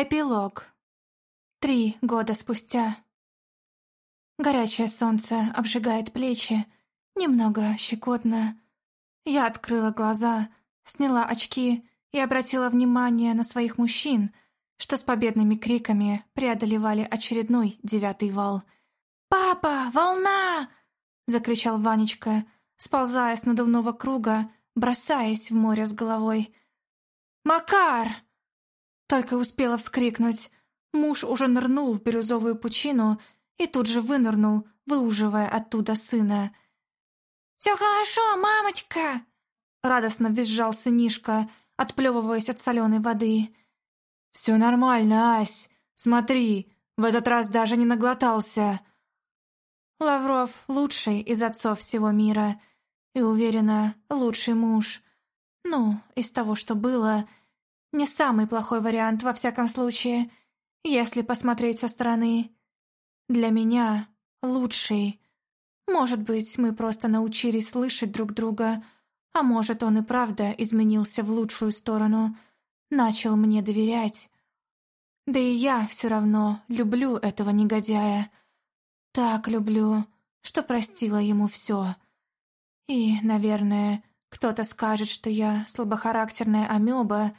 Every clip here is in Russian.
Эпилог. Три года спустя. Горячее солнце обжигает плечи, немного щекотно. Я открыла глаза, сняла очки и обратила внимание на своих мужчин, что с победными криками преодолевали очередной девятый вал. «Папа, волна!» — закричал Ванечка, сползая с надувного круга, бросаясь в море с головой. «Макар!» Только успела вскрикнуть. Муж уже нырнул в бирюзовую пучину и тут же вынырнул, выуживая оттуда сына. «Все хорошо, мамочка!» Радостно визжал сынишка, отплевываясь от соленой воды. «Все нормально, Ась. Смотри, в этот раз даже не наглотался». Лавров лучший из отцов всего мира и, уверена, лучший муж. Ну, из того, что было, не самый плохой вариант, во всяком случае, если посмотреть со стороны. Для меня лучший. Может быть, мы просто научились слышать друг друга, а может, он и правда изменился в лучшую сторону, начал мне доверять. Да и я все равно люблю этого негодяя. Так люблю, что простила ему все. И, наверное, кто-то скажет, что я слабохарактерная амеба,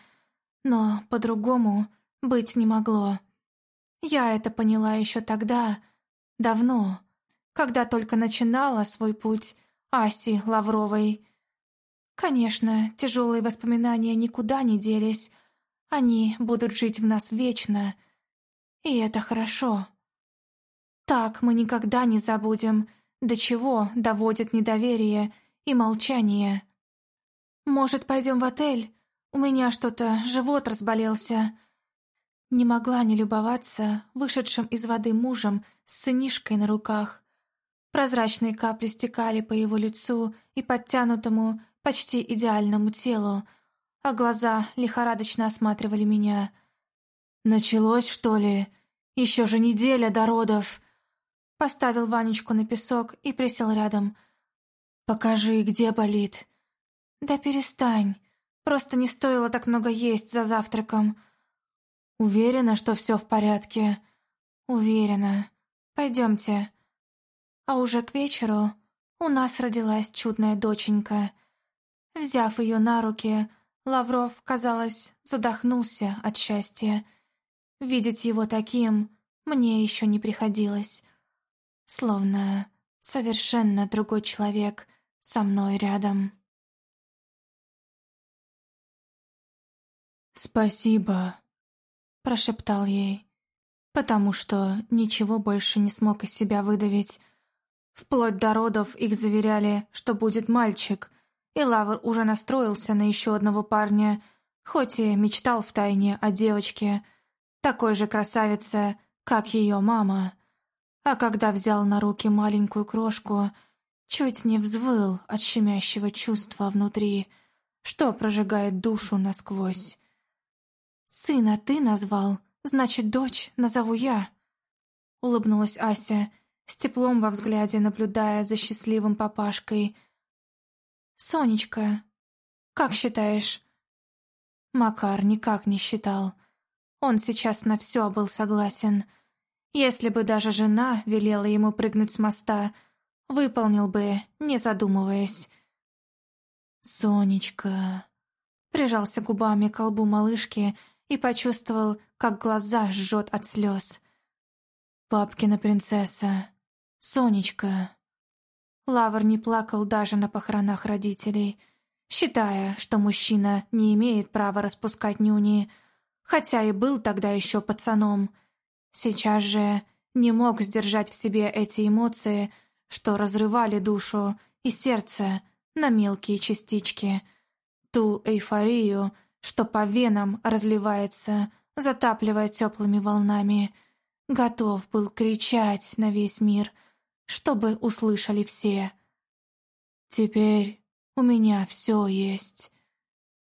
но по-другому быть не могло. Я это поняла еще тогда, давно, когда только начинала свой путь Аси Лавровой. Конечно, тяжелые воспоминания никуда не делись, они будут жить в нас вечно, и это хорошо. Так мы никогда не забудем, до чего доводит недоверие и молчание. Может, пойдем в отель? У меня что-то живот разболелся. Не могла не любоваться вышедшим из воды мужем с сынишкой на руках. Прозрачные капли стекали по его лицу и подтянутому, почти идеальному телу, а глаза лихорадочно осматривали меня. «Началось, что ли? Еще же неделя до родов!» Поставил Ванечку на песок и присел рядом. «Покажи, где болит». «Да перестань!» Просто не стоило так много есть за завтраком. Уверена, что все в порядке? Уверена. Пойдемте. А уже к вечеру у нас родилась чудная доченька. Взяв ее на руки, Лавров, казалось, задохнулся от счастья. Видеть его таким мне еще не приходилось. Словно совершенно другой человек со мной рядом. «Спасибо», — прошептал ей, потому что ничего больше не смог из себя выдавить. Вплоть до родов их заверяли, что будет мальчик, и Лавр уже настроился на еще одного парня, хоть и мечтал втайне о девочке, такой же красавице, как ее мама. А когда взял на руки маленькую крошку, чуть не взвыл от щемящего чувства внутри, что прожигает душу насквозь. «Сына ты назвал, значит, дочь назову я», — улыбнулась Ася, с теплом во взгляде наблюдая за счастливым папашкой. «Сонечка, как считаешь?» Макар никак не считал. Он сейчас на все был согласен. Если бы даже жена велела ему прыгнуть с моста, выполнил бы, не задумываясь. «Сонечка...» Прижался губами к колбу малышки и почувствовал, как глаза жжет от слез. «Папкина принцесса, Сонечка». Лавр не плакал даже на похоронах родителей, считая, что мужчина не имеет права распускать нюни, хотя и был тогда еще пацаном. Сейчас же не мог сдержать в себе эти эмоции, что разрывали душу и сердце на мелкие частички. Ту эйфорию, что по венам разливается, затапливая теплыми волнами. Готов был кричать на весь мир, чтобы услышали все. Теперь у меня все есть.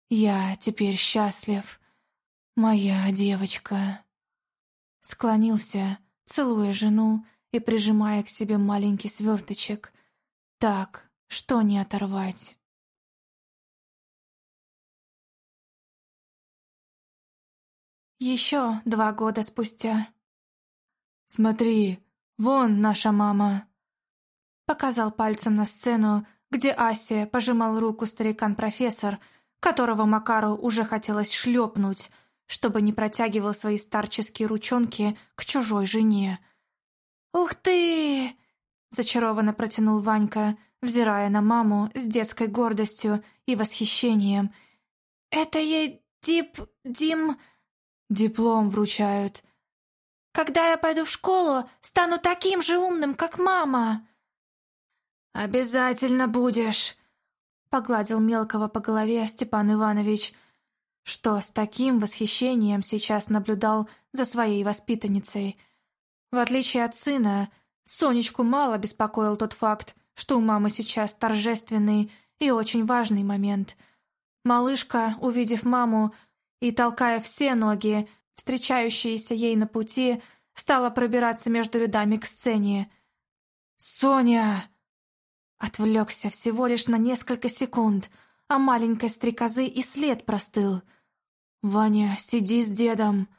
Я теперь счастлив. Моя девочка. Склонился, целуя жену и прижимая к себе маленький сверточек. Так, что не оторвать. Еще два года спустя. «Смотри, вон наша мама!» Показал пальцем на сцену, где Ася пожимал руку старикан-профессор, которого Макару уже хотелось шлепнуть, чтобы не протягивал свои старческие ручонки к чужой жене. «Ух ты!» — зачарованно протянул Ванька, взирая на маму с детской гордостью и восхищением. «Это ей дип... дим...» «Диплом вручают». «Когда я пойду в школу, стану таким же умным, как мама!» «Обязательно будешь!» — погладил мелкого по голове Степан Иванович, что с таким восхищением сейчас наблюдал за своей воспитанницей. В отличие от сына, Сонечку мало беспокоил тот факт, что у мамы сейчас торжественный и очень важный момент. Малышка, увидев маму и толкая все ноги, встречающиеся ей на пути, стала пробираться между рядами к сцене. «Соня!» Отвлекся всего лишь на несколько секунд, а маленькой стрекозы и след простыл. «Ваня, сиди с дедом!»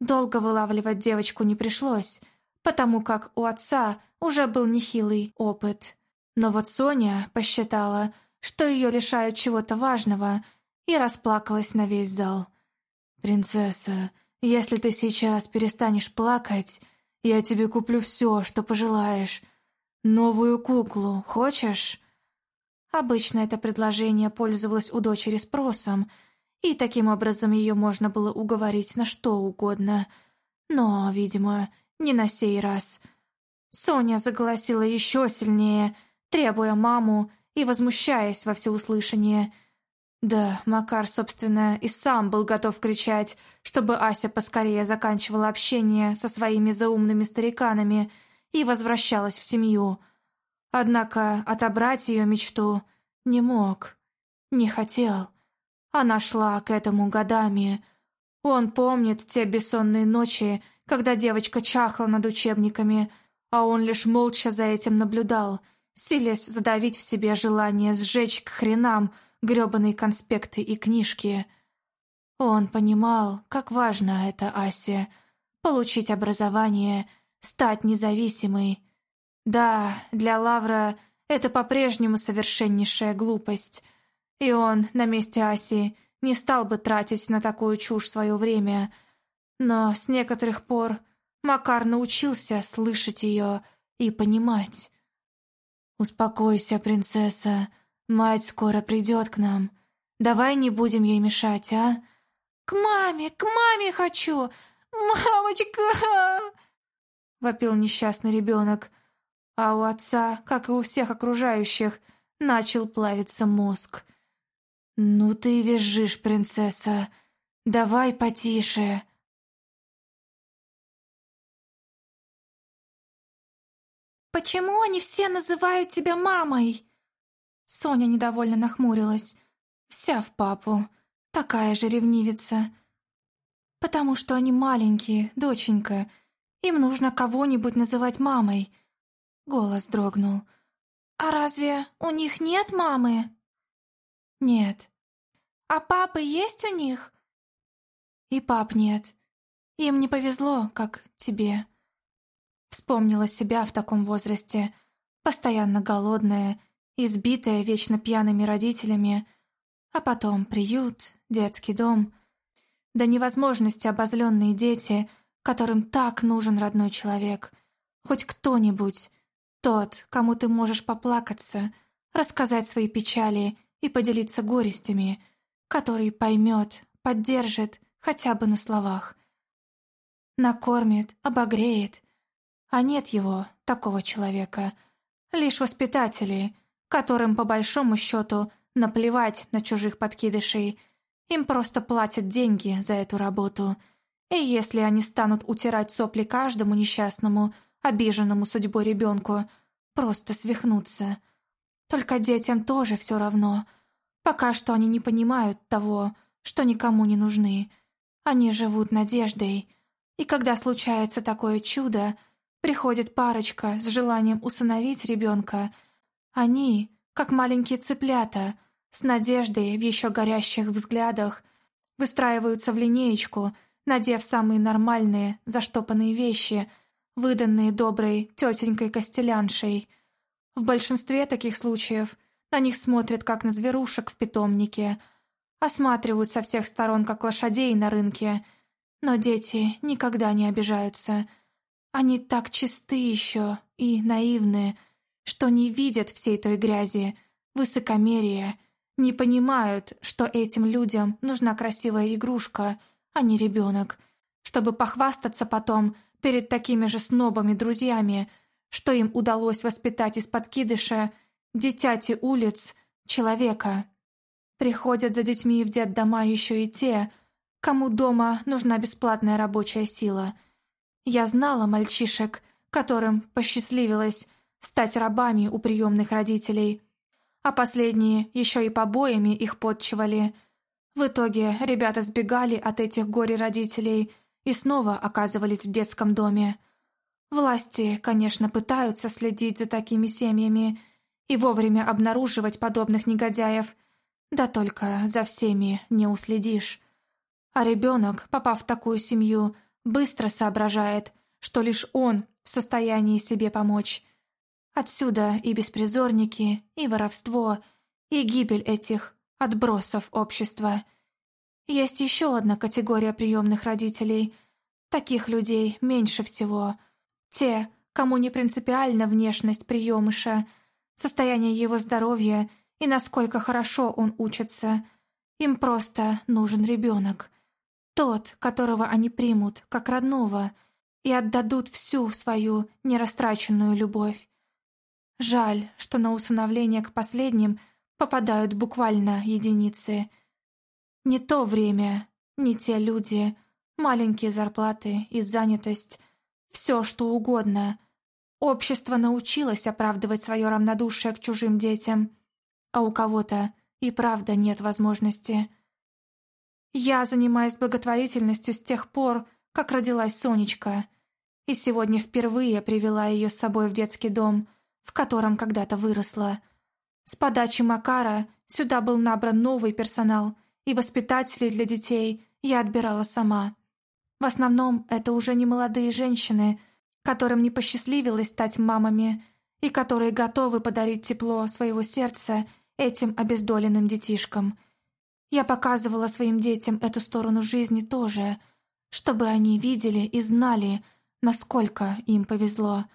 Долго вылавливать девочку не пришлось, потому как у отца уже был нехилый опыт. Но вот Соня посчитала, что ее лишают чего-то важного, и расплакалась на весь зал. «Принцесса, если ты сейчас перестанешь плакать, я тебе куплю все, что пожелаешь. Новую куклу хочешь?» Обычно это предложение пользовалось у дочери спросом, и таким образом ее можно было уговорить на что угодно. Но, видимо, не на сей раз. Соня заголосила еще сильнее, требуя маму и возмущаясь во всеуслышание. Да, Макар, собственно, и сам был готов кричать, чтобы Ася поскорее заканчивала общение со своими заумными стариканами и возвращалась в семью. Однако отобрать ее мечту не мог, не хотел. Она шла к этому годами. Он помнит те бессонные ночи, когда девочка чахла над учебниками, а он лишь молча за этим наблюдал, силясь задавить в себе желание сжечь к хренам грёбаные конспекты и книжки. Он понимал, как важно это Асе — получить образование, стать независимой. Да, для Лавра это по-прежнему совершеннейшая глупость, и он на месте Аси не стал бы тратить на такую чушь свое время — но с некоторых пор Макар научился слышать ее и понимать. «Успокойся, принцесса, мать скоро придет к нам. Давай не будем ей мешать, а?» «К маме, к маме хочу! Мамочка!» Вопил несчастный ребенок, а у отца, как и у всех окружающих, начал плавиться мозг. «Ну ты визжишь, принцесса, давай потише!» «Почему они все называют тебя мамой?» Соня недовольно нахмурилась. Вся в папу. Такая же ревнивица. «Потому что они маленькие, доченька. Им нужно кого-нибудь называть мамой». Голос дрогнул. «А разве у них нет мамы?» «Нет». «А папы есть у них?» «И пап нет. Им не повезло, как тебе». Вспомнила себя в таком возрасте, постоянно голодная, избитая вечно пьяными родителями, а потом приют, детский дом. До невозможности обозленные дети, которым так нужен родной человек. Хоть кто-нибудь, тот, кому ты можешь поплакаться, рассказать свои печали и поделиться горестями, который поймет, поддержит хотя бы на словах. Накормит, обогреет, а нет его, такого человека. Лишь воспитатели, которым по большому счету наплевать на чужих подкидышей. Им просто платят деньги за эту работу. И если они станут утирать сопли каждому несчастному, обиженному судьбой ребенку, просто свихнуться. Только детям тоже все равно. Пока что они не понимают того, что никому не нужны. Они живут надеждой. И когда случается такое чудо, Приходит парочка с желанием усыновить ребенка. Они, как маленькие цыплята, с надеждой в еще горящих взглядах, выстраиваются в линеечку надев самые нормальные, заштопанные вещи, выданные доброй тетенькой Костеляншей. В большинстве таких случаев на них смотрят как на зверушек в питомнике, осматривают со всех сторон как лошадей на рынке, но дети никогда не обижаются. Они так чисты еще и наивны, что не видят всей той грязи, высокомерия, не понимают, что этим людям нужна красивая игрушка, а не ребенок, чтобы похвастаться потом перед такими же снобами-друзьями, что им удалось воспитать из подкидыша дитяти улиц человека. Приходят за детьми в детдома еще и те, кому дома нужна бесплатная рабочая сила. Я знала мальчишек, которым посчастливилось стать рабами у приемных родителей, а последние еще и побоями их подчивали. В итоге ребята сбегали от этих горе-родителей и снова оказывались в детском доме. Власти, конечно, пытаются следить за такими семьями и вовремя обнаруживать подобных негодяев, да только за всеми не уследишь. А ребенок, попав в такую семью, быстро соображает, что лишь он в состоянии себе помочь – Отсюда и беспризорники, и воровство, и гибель этих отбросов общества. Есть еще одна категория приемных родителей. Таких людей меньше всего. Те, кому не принципиальна внешность приемыша, состояние его здоровья и насколько хорошо он учится. Им просто нужен ребенок. Тот, которого они примут, как родного, и отдадут всю свою нерастраченную любовь. Жаль, что на усыновление к последним попадают буквально единицы. Не то время, не те люди, маленькие зарплаты и занятость, все что угодно. Общество научилось оправдывать свое равнодушие к чужим детям, а у кого-то и правда нет возможности. Я занимаюсь благотворительностью с тех пор, как родилась Сонечка, и сегодня впервые привела ее с собой в детский дом – в котором когда-то выросла. С подачи Макара сюда был набран новый персонал, и воспитателей для детей я отбирала сама. В основном это уже не молодые женщины, которым не посчастливилось стать мамами, и которые готовы подарить тепло своего сердца этим обездоленным детишкам. Я показывала своим детям эту сторону жизни тоже, чтобы они видели и знали, насколько им повезло –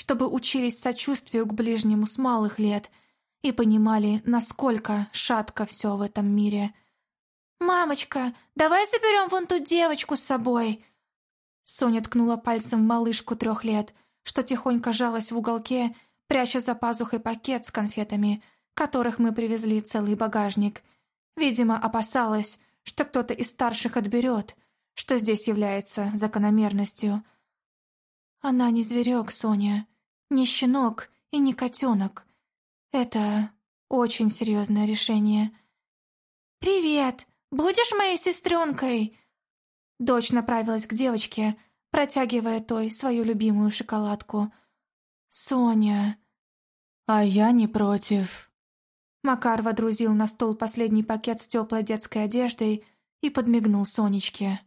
чтобы учились сочувствию к ближнему с малых лет и понимали, насколько шатко все в этом мире. «Мамочка, давай заберем вон ту девочку с собой!» Соня ткнула пальцем в малышку трех лет, что тихонько жалась в уголке, пряча за пазухой пакет с конфетами, которых мы привезли целый багажник. Видимо, опасалась, что кто-то из старших отберет, что здесь является закономерностью — она не зверек, Соня, не щенок и не котенок. Это очень серьезное решение. «Привет! Будешь моей сестренкой?» Дочь направилась к девочке, протягивая той свою любимую шоколадку. «Соня...» «А я не против». Макар водрузил на стол последний пакет с теплой детской одеждой и подмигнул Сонечке.